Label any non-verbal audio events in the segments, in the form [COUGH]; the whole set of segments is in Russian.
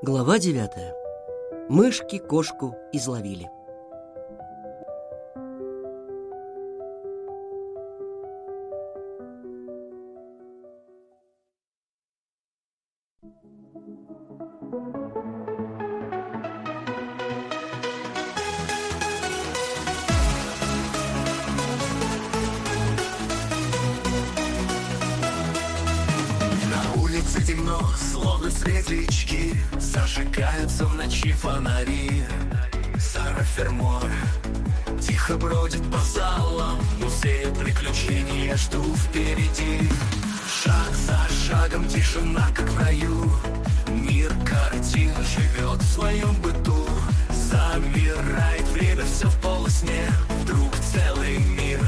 Глава девятая. Мышки кошку изловили. Улице темно, словно светлячки Зажигаются в ночи фонари. Сара Фермор Тихо бродит по залам. Музея приключений я жду впереди. Шаг за шагом тишина, как в раю. Мир картин живет в своем быту. Замирает время, все в полусне. Вдруг целый мир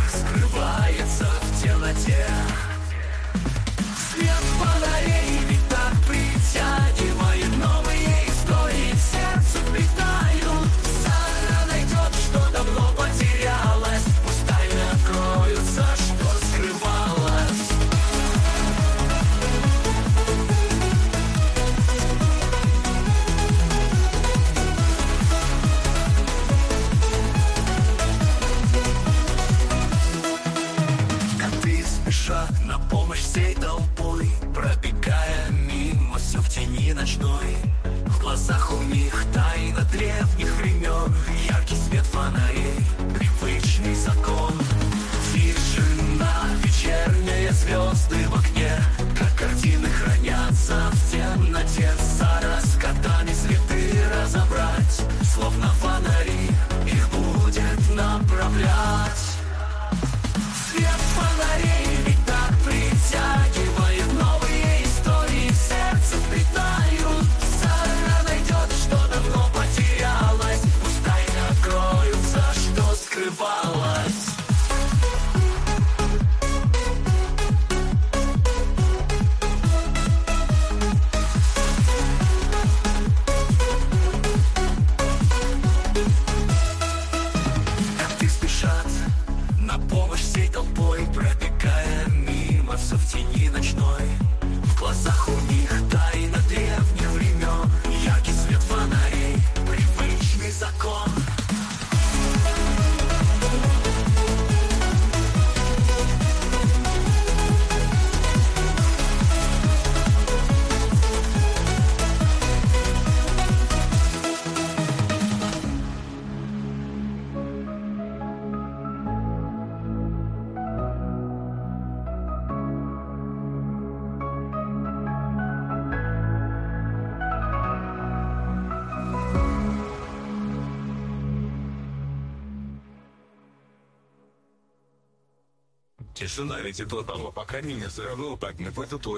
Ведь до того, пока меня заравнул так не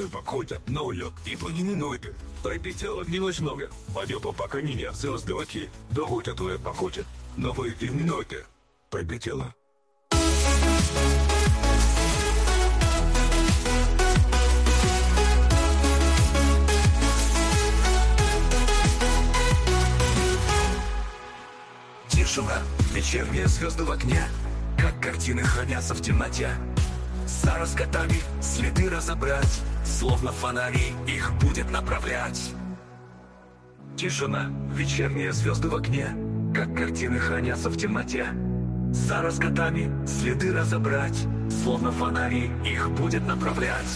походят, но лед и по нему ноги. Припетело не много, пойдет пока меня звезды оки, доводят твое походят, но вы и ноги. Припетело. Тишина, вечерние звезды в окне. Как картины хранятся в темноте Сара с котами следы разобрать Словно фонари их будет направлять. Тишина, вечерние звезды в окне Как картины хранятся в темноте. Сара с котами следы разобрать Словно фонари их будет направлять.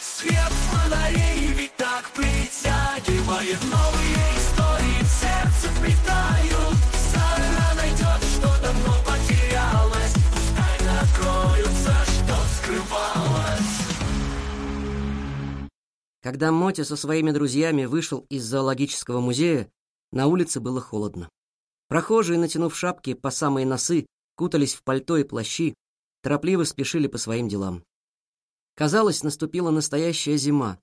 Свет фонарей ведь так притягивает Новые истории в сердце вплетают Когда Мотя со своими друзьями вышел из зоологического музея, на улице было холодно. Прохожие, натянув шапки по самые носы, кутались в пальто и плащи, торопливо спешили по своим делам. Казалось, наступила настоящая зима.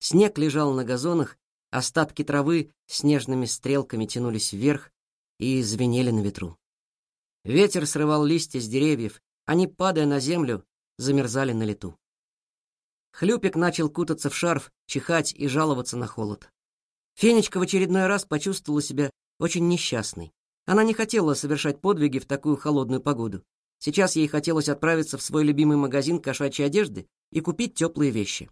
Снег лежал на газонах, остатки травы снежными стрелками тянулись вверх и звенели на ветру. Ветер срывал листья с деревьев, они, падая на землю, замерзали на лету. Хлюпик начал кутаться в шарф, чихать и жаловаться на холод. Фенечка в очередной раз почувствовала себя очень несчастной. Она не хотела совершать подвиги в такую холодную погоду. Сейчас ей хотелось отправиться в свой любимый магазин кошачьей одежды и купить теплые вещи.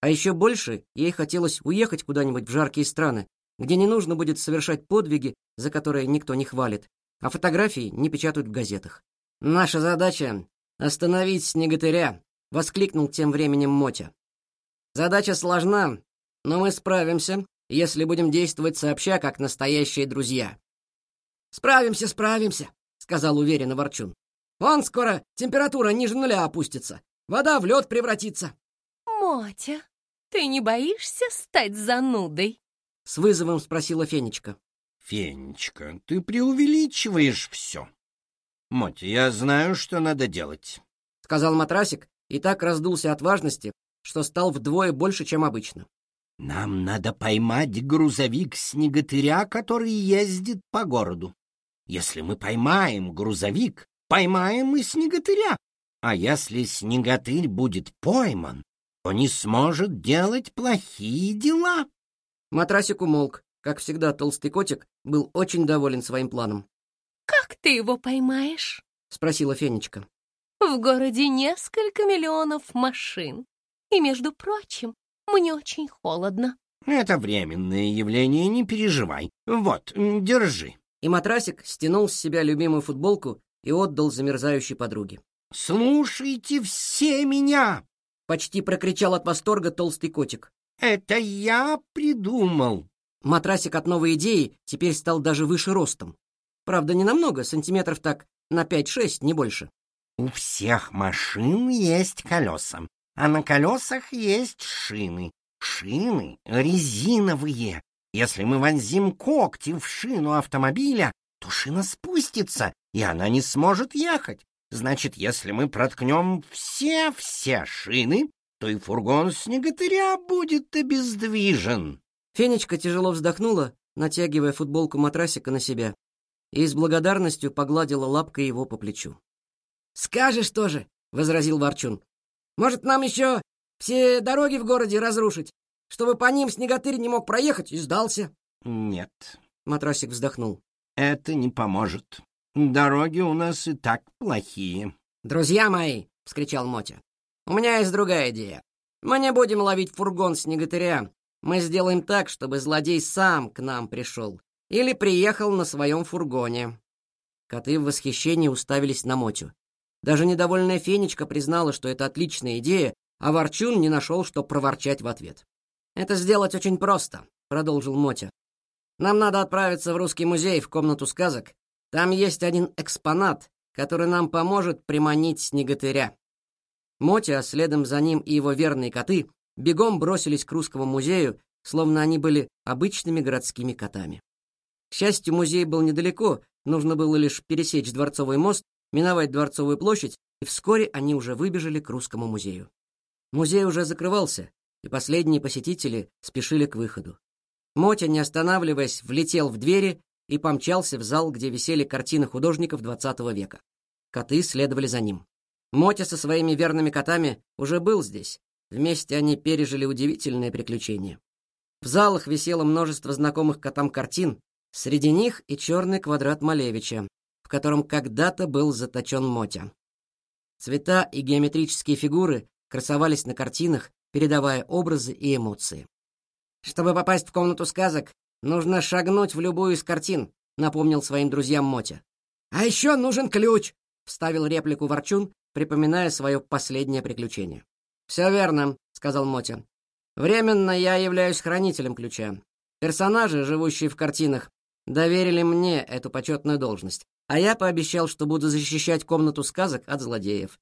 А еще больше ей хотелось уехать куда-нибудь в жаркие страны, где не нужно будет совершать подвиги, за которые никто не хвалит, а фотографии не печатают в газетах. «Наша задача — остановить снеготыря», — воскликнул тем временем Мотя. «Задача сложна, но мы справимся, если будем действовать сообща, как настоящие друзья». «Справимся, справимся», — сказал уверенно Ворчун. «Вон скоро температура ниже нуля опустится, вода в лед превратится». «Мотя, ты не боишься стать занудой?» — с вызовом спросила Фенечка. «Фенечка, ты преувеличиваешь все. Мотя, я знаю, что надо делать», — сказал матрасик и так раздулся от важности, что стал вдвое больше, чем обычно. «Нам надо поймать грузовик снеготыря, который ездит по городу. Если мы поймаем грузовик, поймаем и снеготыря. А если снеготырь будет пойман, то не сможет делать плохие дела». Матрасик умолк. Как всегда, толстый котик был очень доволен своим планом. «Как ты его поймаешь?» — спросила Фенечка. «В городе несколько миллионов машин. И, между прочим, мне очень холодно». «Это временное явление, не переживай. Вот, держи». И матрасик стянул с себя любимую футболку и отдал замерзающей подруге. «Слушайте все меня!» — почти прокричал от восторга толстый котик. Это я придумал. Матрасик от новой идеи теперь стал даже выше ростом. Правда, не намного, сантиметров так на пять-шесть, не больше. У всех машин есть колеса, а на колесах есть шины. Шины резиновые. Если мы вонзим когти в шину автомобиля, то шина спустится, и она не сможет ехать. Значит, если мы проткнем все-все шины, то и фургон снеготыря будет обездвижен. Фенечка тяжело вздохнула, натягивая футболку матрасика на себя, и с благодарностью погладила лапкой его по плечу. «Скажешь тоже», — возразил Ворчун. «Может, нам еще все дороги в городе разрушить, чтобы по ним снеготырь не мог проехать и сдался?» «Нет», — матрасик вздохнул. «Это не поможет. Дороги у нас и так плохие». «Друзья мои!» — вскричал Мотя. У меня есть другая идея. Мы не будем ловить фургон снеготыря. Мы сделаем так, чтобы злодей сам к нам пришел. Или приехал на своем фургоне». Коты в восхищении уставились на Мотю. Даже недовольная Фенечка признала, что это отличная идея, а Ворчун не нашел, что проворчать в ответ. «Это сделать очень просто», — продолжил Мотя. «Нам надо отправиться в Русский музей в комнату сказок. Там есть один экспонат, который нам поможет приманить снеготыря. Мотя, а следом за ним и его верные коты, бегом бросились к русскому музею, словно они были обычными городскими котами. К счастью, музей был недалеко, нужно было лишь пересечь Дворцовый мост, миновать Дворцовую площадь, и вскоре они уже выбежали к русскому музею. Музей уже закрывался, и последние посетители спешили к выходу. Мотя, не останавливаясь, влетел в двери и помчался в зал, где висели картины художников XX века. Коты следовали за ним. Мотя со своими верными котами уже был здесь. Вместе они пережили удивительные приключения. В залах висело множество знакомых котам картин, среди них и черный квадрат Малевича, котором когда-то был заточен Мотя. Цвета и геометрические фигуры красовались на картинах, передавая образы и эмоции. «Чтобы попасть в комнату сказок, нужно шагнуть в любую из картин», напомнил своим друзьям Мотя. «А еще нужен ключ», — вставил реплику Ворчун, припоминая свое последнее приключение. «Все верно», — сказал Мотя. «Временно я являюсь хранителем ключа. Персонажи, живущие в картинах, доверили мне эту почетную должность, а я пообещал, что буду защищать комнату сказок от злодеев.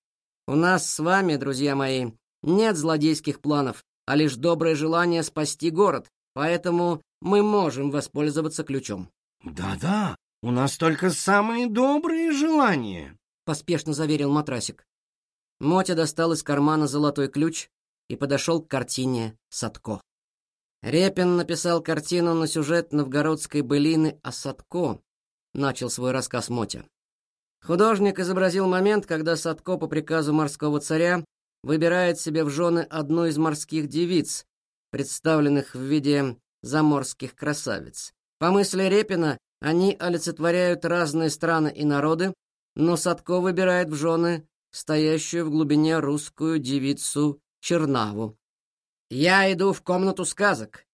У нас с вами, друзья мои, нет злодейских планов, а лишь доброе желание спасти город, поэтому мы можем воспользоваться ключом». «Да-да, у нас только самые добрые желания», поспешно заверил матрасик. Мотя достал из кармана золотой ключ и подошел к картине Садко. Репин написал картину на сюжет новгородской былины о Садко, начал свой рассказ Мотя. Художник изобразил момент, когда Садко по приказу морского царя выбирает себе в жены одну из морских девиц, представленных в виде заморских красавиц. По мысли Репина, они олицетворяют разные страны и народы, но Садко выбирает в жены стоящую в глубине русскую девицу Чернаву. Я иду в комнату сказок.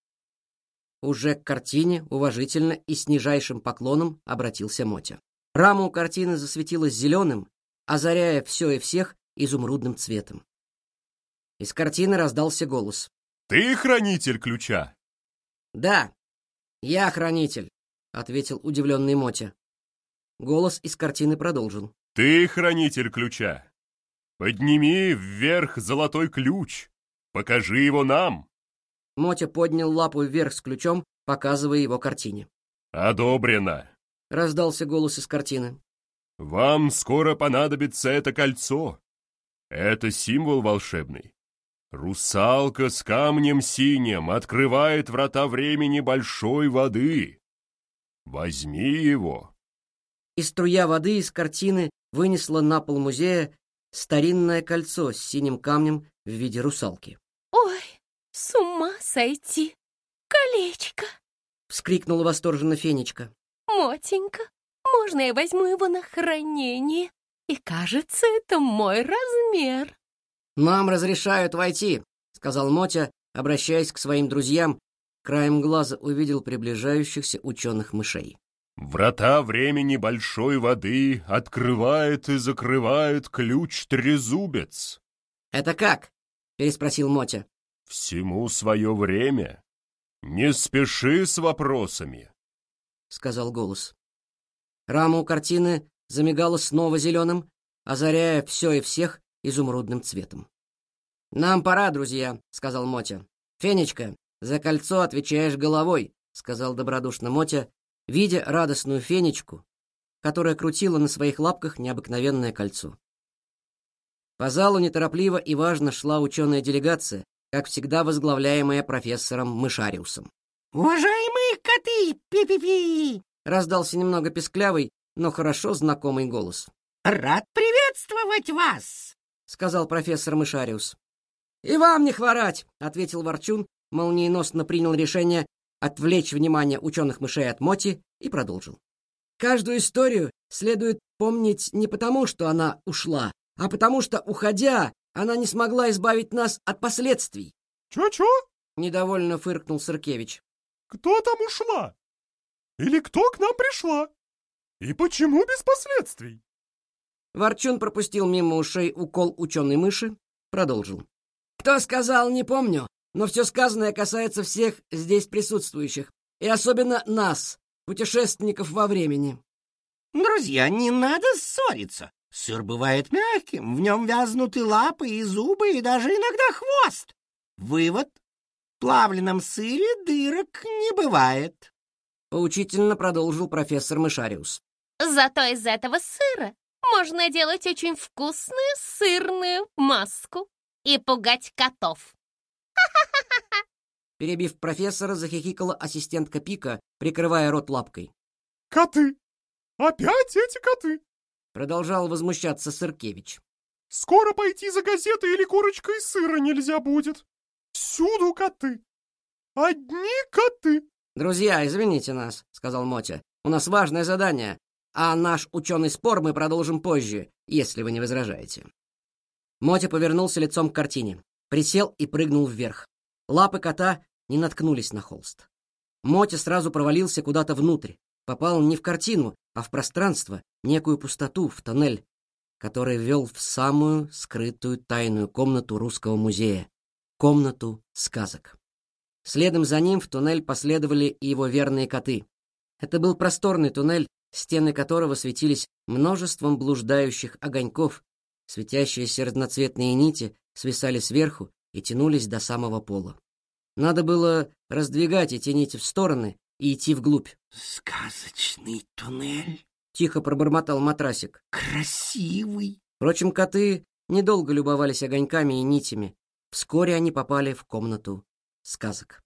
Уже к картине уважительно и с нижайшим поклоном обратился Мотя. Рама у картины засветилась зеленым, озаряя все и всех изумрудным цветом. Из картины раздался голос. «Ты хранитель ключа?» «Да, я хранитель», — ответил удивленный Мотя. Голос из картины продолжил. «Ты хранитель ключа. Подними вверх золотой ключ. Покажи его нам». Мотя поднял лапу вверх с ключом, показывая его картине. «Одобрено!» — раздался голос из картины. «Вам скоро понадобится это кольцо. Это символ волшебный. Русалка с камнем синим открывает врата времени большой воды. Возьми его». И струя воды из картины вынесла на пол музея старинное кольцо с синим камнем в виде русалки. «Ой, с ума сойти! Колечко!» — вскрикнула восторженно Фенечка. «Мотенька, можно я возьму его на хранение? И кажется, это мой размер». «Нам разрешают войти», — сказал Мотя, обращаясь к своим друзьям. Краем глаза увидел приближающихся ученых мышей. Врата времени большой воды открывает и закрывает ключ трезубец. «Это как?» — переспросил Мотя. «Всему свое время. Не спеши с вопросами», — сказал голос. Рама у картины замигала снова зеленым, озаряя все и всех изумрудным цветом. «Нам пора, друзья», — сказал Мотя. «Фенечка, за кольцо отвечаешь головой», — сказал добродушно Мотя, видя радостную Фенечку, которая крутила на своих лапках необыкновенное кольцо. По залу неторопливо и важно шла ученая делегация, как всегда возглавляемая профессором Мышариусом. «Уважаемые коты, пи-пи-пи!» раздался немного песклявый, но хорошо знакомый голос. «Рад приветствовать вас!» — сказал профессор Мышариус. «И вам не хворать!» — ответил Ворчун, молниеносно принял решение отвлечь внимание ученых мышей от Моти и продолжил. «Каждую историю следует помнить не потому, что она ушла, а потому что, уходя, она не смогла избавить нас от последствий». «Чё-чё?» — недовольно фыркнул Сыркевич. «Кто там ушла? Или кто к нам пришла? И почему без последствий?» Ворчун пропустил мимо ушей укол ученой мыши, продолжил. «Кто сказал, не помню, но все сказанное касается всех здесь присутствующих, и особенно нас, путешественников во времени». «Друзья, не надо ссориться. Сыр бывает мягким, в нем вязнут и лапы, и зубы, и даже иногда хвост. Вывод — в плавленном сыре дырок не бывает». Поучительно продолжил профессор Мышариус. Зато из этого сыра можно делать очень вкусную сырную маску и пугать котов. [LAUGHS] Перебив профессора, захихикала ассистентка Пика, прикрывая рот лапкой. «Коты! Опять эти коты!» Продолжал возмущаться Сыркевич. «Скоро пойти за газетой или корочкой сыра нельзя будет. Всюду коты. Одни коты!» «Друзья, извините нас», — сказал Мотя. «У нас важное задание, а наш ученый спор мы продолжим позже, если вы не возражаете». Мотя повернулся лицом к картине, присел и прыгнул вверх. Лапы кота не наткнулись на холст. Мотя сразу провалился куда-то внутрь, попал не в картину, а в пространство, некую пустоту, в тоннель, который вел в самую скрытую тайную комнату русского музея, комнату сказок. Следом за ним в туннель последовали и его верные коты. Это был просторный туннель, стены которого светились множеством блуждающих огоньков, светящиеся разноцветные нити свисали сверху и тянулись до самого пола. Надо было раздвигать эти нити в стороны и идти вглубь. «Сказочный туннель, Тихо пробормотал матрасик. красивый!» Впрочем, коты недолго любовались огоньками и нитями. Вскоре они попали в комнату сказок.